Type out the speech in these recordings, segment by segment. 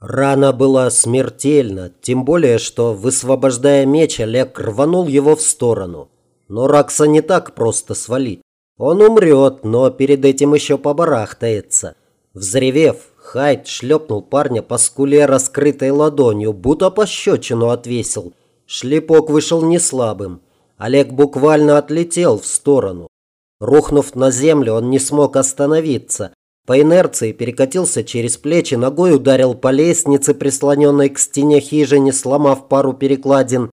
Рана была смертельна, тем более, что, высвобождая меч, Олег рванул его в сторону. Но Ракса не так просто свалить. Он умрет, но перед этим еще побарахтается. Взревев, Хайд шлепнул парня по скуле раскрытой ладонью, будто пощечину отвесил. Шлепок вышел не слабым. Олег буквально отлетел в сторону. Рухнув на землю, он не смог остановиться. По инерции перекатился через плечи, ногой ударил по лестнице, прислоненной к стене хижины, сломав пару перекладин,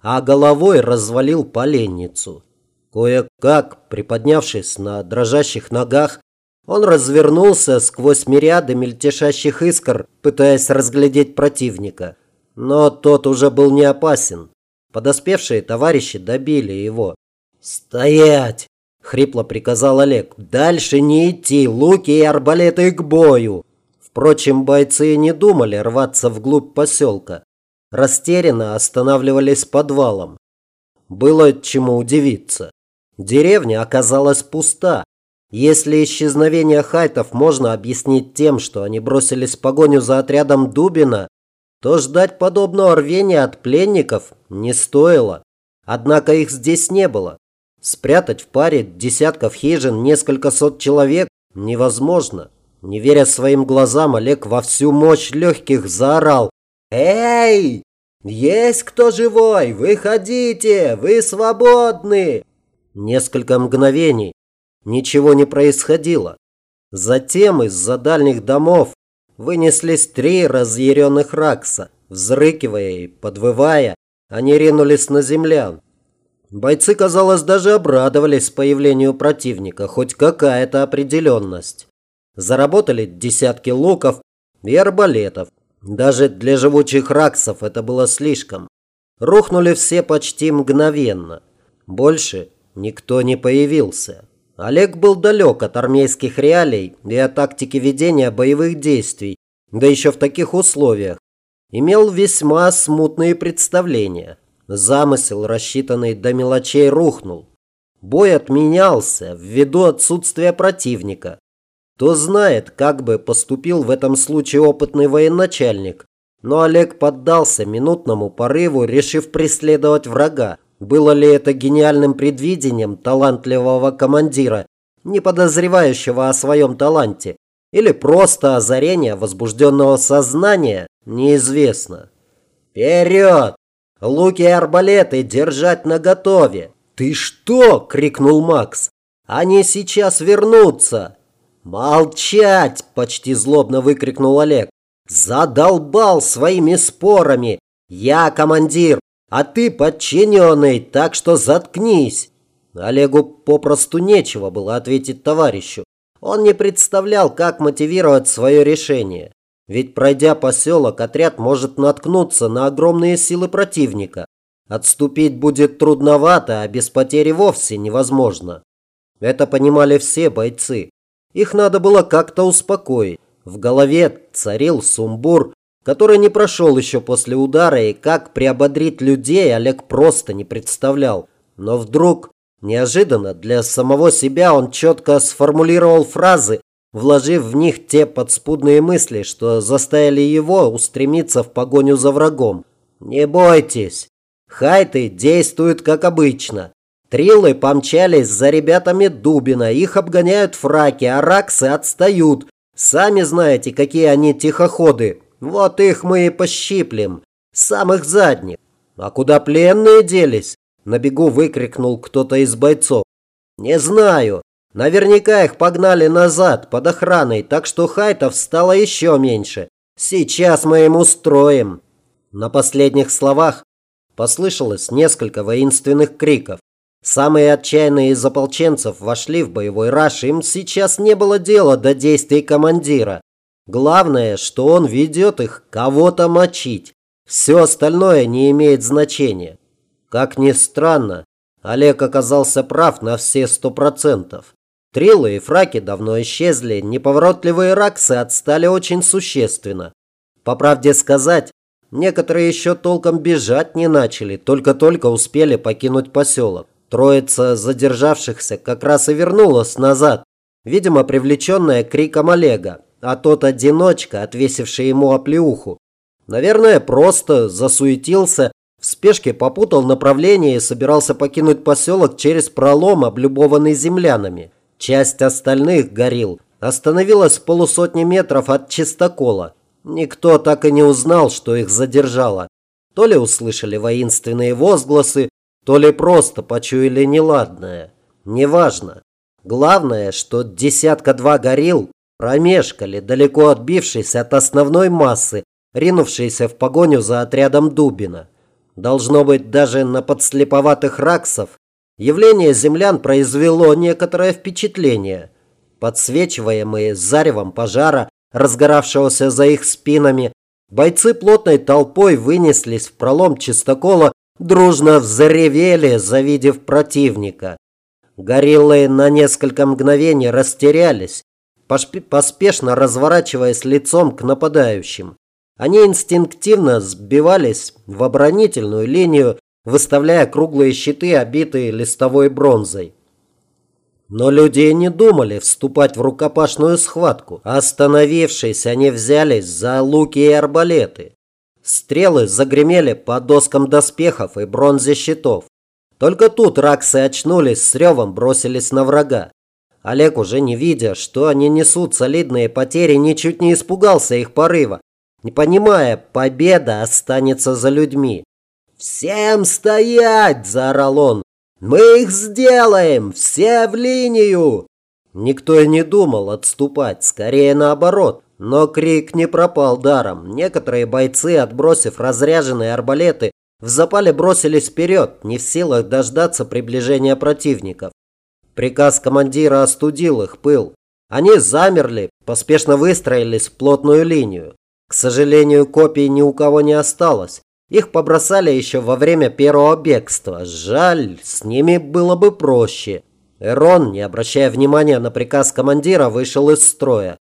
а головой развалил поленницу. Кое-как, приподнявшись на дрожащих ногах, он развернулся сквозь мириады мельтешащих искр, пытаясь разглядеть противника. Но тот уже был не опасен. Подоспевшие товарищи добили его. «Стоять!» Хрипло приказал Олег. «Дальше не идти, луки и арбалеты к бою!» Впрочем, бойцы не думали рваться вглубь поселка. Растерянно останавливались подвалом. Было чему удивиться. Деревня оказалась пуста. Если исчезновение хайтов можно объяснить тем, что они бросились в погоню за отрядом Дубина, то ждать подобного рвения от пленников не стоило. Однако их здесь не было. Спрятать в паре десятков хижин несколько сот человек невозможно. Не веря своим глазам, Олег во всю мощь легких заорал. «Эй! Есть кто живой? Выходите! Вы свободны!» Несколько мгновений. Ничего не происходило. Затем из-за дальних домов вынеслись три разъяренных ракса. Взрыкивая и подвывая, они ринулись на землян. Бойцы, казалось, даже обрадовались появлению противника, хоть какая-то определенность. Заработали десятки луков и арбалетов. Даже для живучих раксов это было слишком. Рухнули все почти мгновенно. Больше никто не появился. Олег был далек от армейских реалий и от тактики ведения боевых действий, да еще в таких условиях. Имел весьма смутные представления. Замысел, рассчитанный до мелочей, рухнул. Бой отменялся ввиду отсутствия противника. Кто знает, как бы поступил в этом случае опытный военачальник. Но Олег поддался минутному порыву, решив преследовать врага. Было ли это гениальным предвидением талантливого командира, не подозревающего о своем таланте, или просто озарение возбужденного сознания, неизвестно. «Вперед!» Луки и арбалеты держать наготове. Ты что? крикнул Макс. Они сейчас вернутся. Молчать! почти злобно выкрикнул Олег. Задолбал своими спорами. Я командир, а ты подчиненный, так что заткнись. Олегу попросту нечего было ответить товарищу. Он не представлял, как мотивировать свое решение. Ведь пройдя поселок, отряд может наткнуться на огромные силы противника. Отступить будет трудновато, а без потери вовсе невозможно. Это понимали все бойцы. Их надо было как-то успокоить. В голове царил сумбур, который не прошел еще после удара, и как приободрить людей Олег просто не представлял. Но вдруг, неожиданно для самого себя, он четко сформулировал фразы, вложив в них те подспудные мысли, что заставили его устремиться в погоню за врагом. «Не бойтесь, хайты действуют как обычно. Триллы помчались за ребятами Дубина, их обгоняют фраки, а раксы отстают. Сами знаете, какие они тихоходы. Вот их мы и пощиплем. Самых задних. А куда пленные делись?» На бегу выкрикнул кто-то из бойцов. «Не знаю. Наверняка их погнали назад под охраной, так что хайтов стало еще меньше. Сейчас мы им устроим. На последних словах послышалось несколько воинственных криков. Самые отчаянные из ополченцев вошли в боевой раш, им сейчас не было дела до действий командира. Главное, что он ведет их кого-то мочить. Все остальное не имеет значения. Как ни странно, Олег оказался прав на все сто процентов. Триллы и фраки давно исчезли, неповоротливые раксы отстали очень существенно. По правде сказать, некоторые еще толком бежать не начали, только-только успели покинуть поселок. Троица задержавшихся как раз и вернулась назад, видимо, привлеченная криком Олега. а тот одиночка, отвесивший ему оплеуху, наверное, просто засуетился, в спешке попутал направление и собирался покинуть поселок через пролом, облюбованный землянами. Часть остальных горил остановилась в полусотни метров от чистокола. Никто так и не узнал, что их задержало. То ли услышали воинственные возгласы, то ли просто почуяли неладное. Неважно. Главное, что десятка-два горил промешкали, далеко отбившись от основной массы, ринувшейся в погоню за отрядом Дубина. Должно быть, даже на подслеповатых раксов явление землян произвело некоторое впечатление. Подсвечиваемые заревом пожара, разгоравшегося за их спинами, бойцы плотной толпой вынеслись в пролом чистокола, дружно взревели, завидев противника. Гориллы на несколько мгновений растерялись, поспешно разворачиваясь лицом к нападающим. Они инстинктивно сбивались в оборонительную линию, выставляя круглые щиты, обитые листовой бронзой. Но люди не думали вступать в рукопашную схватку. Остановившись, они взялись за луки и арбалеты. Стрелы загремели по доскам доспехов и бронзе щитов. Только тут раксы очнулись с ревом, бросились на врага. Олег, уже не видя, что они несут солидные потери, ничуть не испугался их порыва, не понимая, победа останется за людьми. «Всем стоять!» – заорал он. «Мы их сделаем! Все в линию!» Никто и не думал отступать, скорее наоборот. Но крик не пропал даром. Некоторые бойцы, отбросив разряженные арбалеты, в запале бросились вперед, не в силах дождаться приближения противников. Приказ командира остудил их пыл. Они замерли, поспешно выстроились в плотную линию. К сожалению, копий ни у кого не осталось. Их побросали еще во время первого бегства. Жаль, с ними было бы проще. Эрон, не обращая внимания на приказ командира, вышел из строя.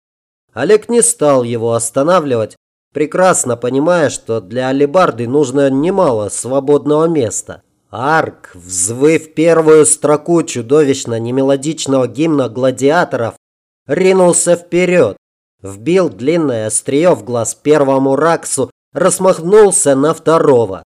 Олег не стал его останавливать, прекрасно понимая, что для алебарды нужно немало свободного места. Арк, взвыв первую строку чудовищно немелодичного гимна гладиаторов, ринулся вперед, вбил длинное острие в глаз первому Раксу, рассмахнулся на второго.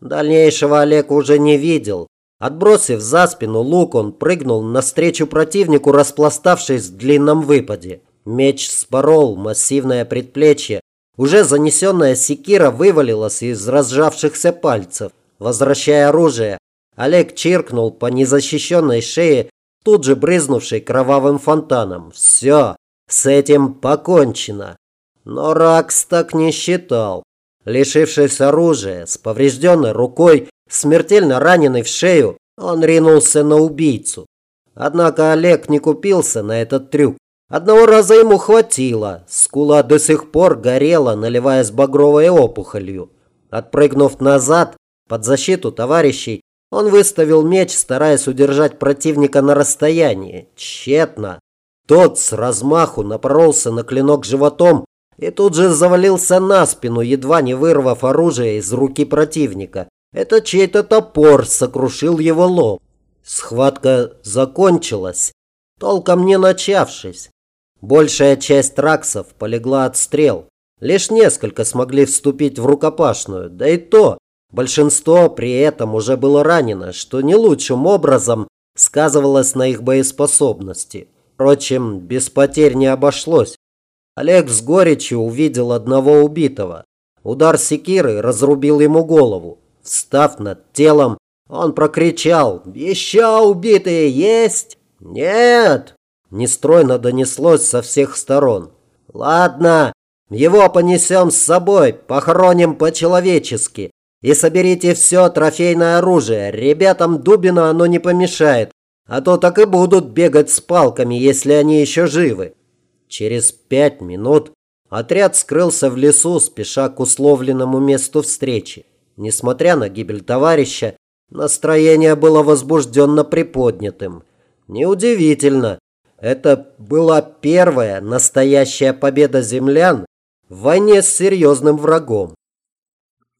Дальнейшего Олег уже не видел. Отбросив за спину лук, он прыгнул навстречу противнику, распластавшись в длинном выпаде. Меч спорол массивное предплечье, уже занесенная секира вывалилась из разжавшихся пальцев. Возвращая оружие, Олег чиркнул по незащищенной шее, тут же брызнувшей кровавым фонтаном. Все, с этим покончено. Но Ракс так не считал. Лишившись оружия, с поврежденной рукой, смертельно раненый в шею, он ринулся на убийцу. Однако Олег не купился на этот трюк. Одного раза ему хватило. Скула до сих пор горела, наливаясь багровой опухолью. Отпрыгнув назад, под защиту товарищей, он выставил меч, стараясь удержать противника на расстоянии. Тщетно. Тот с размаху напоролся на клинок животом и тут же завалился на спину, едва не вырвав оружие из руки противника. Это чей-то топор сокрушил его лоб. Схватка закончилась, толком не начавшись. Большая часть траксов полегла от стрел. Лишь несколько смогли вступить в рукопашную, да и то большинство при этом уже было ранено, что не лучшим образом сказывалось на их боеспособности. Впрочем, без потерь не обошлось. Олег с горечью увидел одного убитого. Удар секиры разрубил ему голову. Встав над телом, он прокричал «Еще убитые есть?» «Нет!» Нестройно донеслось со всех сторон. «Ладно, его понесем с собой, похороним по-человечески. И соберите все трофейное оружие. Ребятам Дубина оно не помешает, а то так и будут бегать с палками, если они еще живы». Через пять минут отряд скрылся в лесу, спеша к условленному месту встречи. Несмотря на гибель товарища, настроение было возбужденно приподнятым. Неудивительно, это была первая настоящая победа землян в войне с серьезным врагом.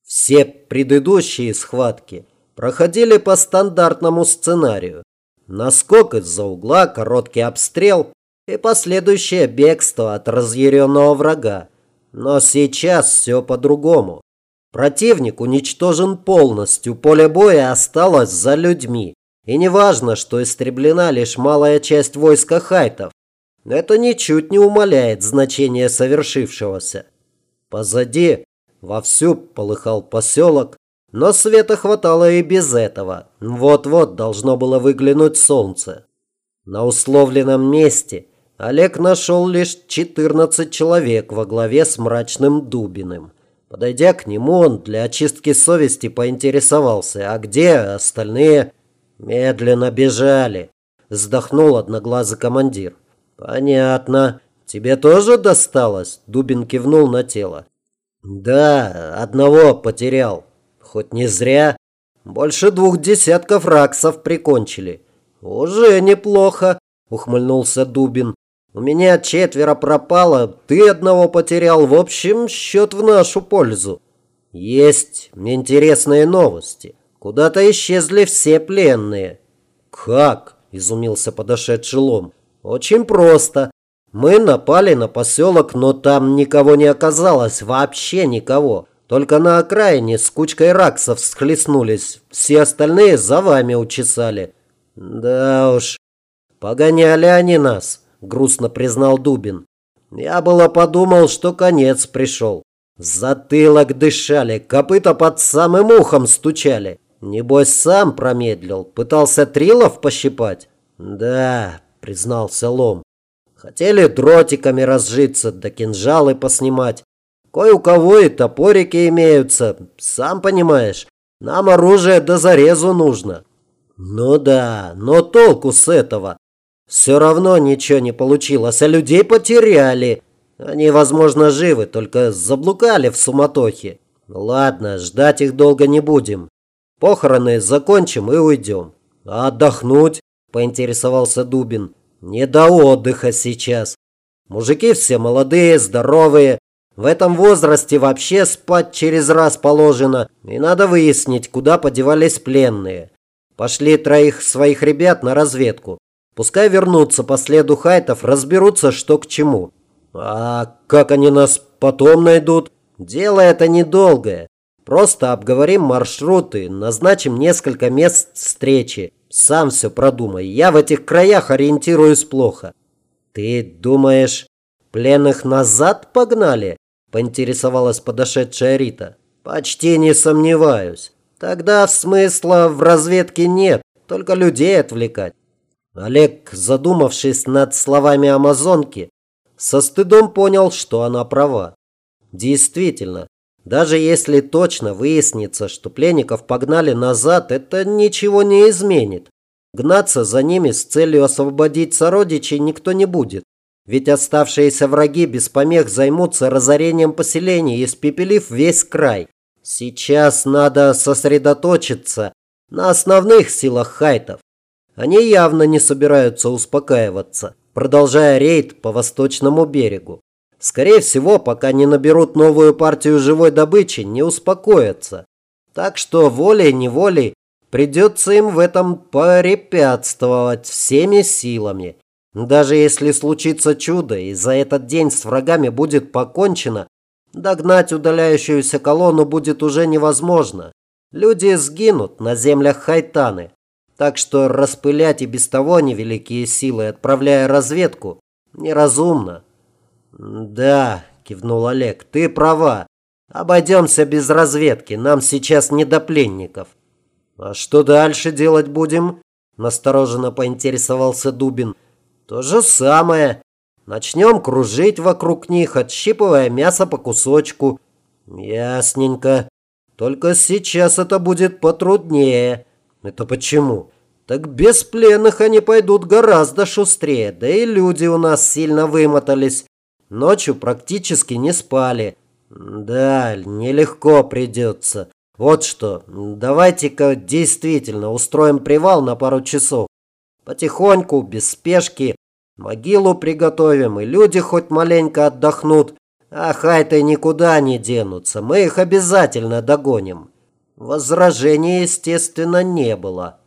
Все предыдущие схватки проходили по стандартному сценарию. Наскок из-за угла, короткий обстрел и последующее бегство от разъяренного врага. Но сейчас все по-другому. Противник уничтожен полностью, поле боя осталось за людьми. И не важно, что истреблена лишь малая часть войска хайтов. Это ничуть не умаляет значение совершившегося. Позади вовсю полыхал поселок, но света хватало и без этого. Вот-вот должно было выглянуть солнце. На условленном месте Олег нашел лишь 14 человек во главе с мрачным Дубиным. Подойдя к нему, он для очистки совести поинтересовался, а где остальные? Медленно бежали, вздохнул одноглазый командир. Понятно. Тебе тоже досталось? Дубин кивнул на тело. Да, одного потерял. Хоть не зря. Больше двух десятков раксов прикончили. Уже неплохо, ухмыльнулся Дубин. У меня четверо пропало, ты одного потерял. В общем, счет в нашу пользу. Есть интересные новости. Куда-то исчезли все пленные. Как? Изумился подошедший лом. Очень просто. Мы напали на поселок, но там никого не оказалось, вообще никого. Только на окраине с кучкой раксов схлестнулись. Все остальные за вами учесали. Да уж, погоняли они нас грустно признал Дубин. Я было подумал, что конец пришел. Затылок дышали, копыта под самым ухом стучали. Небось, сам промедлил, пытался трилов пощипать? Да, признался Лом. Хотели дротиками разжиться, да кинжалы поснимать. Кое у кого и топорики имеются, сам понимаешь. Нам оружие до зарезу нужно. Ну да, но толку с этого? Все равно ничего не получилось, а людей потеряли. Они, возможно, живы, только заблукали в суматохе. Ладно, ждать их долго не будем. Похороны закончим и уйдем. А отдохнуть? Поинтересовался Дубин. Не до отдыха сейчас. Мужики все молодые, здоровые. В этом возрасте вообще спать через раз положено. И надо выяснить, куда подевались пленные. Пошли троих своих ребят на разведку. Пускай вернутся по следу хайтов, разберутся, что к чему. А как они нас потом найдут? Дело это недолгое. Просто обговорим маршруты, назначим несколько мест встречи. Сам все продумай. Я в этих краях ориентируюсь плохо. Ты думаешь, пленных назад погнали? Поинтересовалась подошедшая Рита. Почти не сомневаюсь. Тогда смысла в разведке нет, только людей отвлекать. Олег, задумавшись над словами амазонки, со стыдом понял, что она права. Действительно, даже если точно выяснится, что пленников погнали назад, это ничего не изменит. Гнаться за ними с целью освободить сородичей никто не будет. Ведь оставшиеся враги без помех займутся разорением поселений, испепелив весь край. Сейчас надо сосредоточиться на основных силах хайтов. Они явно не собираются успокаиваться, продолжая рейд по восточному берегу. Скорее всего, пока не наберут новую партию живой добычи, не успокоятся. Так что волей-неволей придется им в этом порепятствовать всеми силами. Даже если случится чудо и за этот день с врагами будет покончено, догнать удаляющуюся колонну будет уже невозможно. Люди сгинут на землях Хайтаны. Так что распылять и без того невеликие силы, отправляя разведку, неразумно. Да, кивнул Олег, ты права. Обойдемся без разведки, нам сейчас не до пленников. А что дальше делать будем? Настороженно поинтересовался Дубин. То же самое. Начнем кружить вокруг них, отщипывая мясо по кусочку. Ясненько. Только сейчас это будет потруднее. Это почему? Так без пленных они пойдут гораздо шустрее, да и люди у нас сильно вымотались. Ночью практически не спали. Да, нелегко придется. Вот что, давайте-ка действительно устроим привал на пару часов. Потихоньку, без спешки, могилу приготовим, и люди хоть маленько отдохнут. А хайты никуда не денутся, мы их обязательно догоним. Возражений, естественно, не было.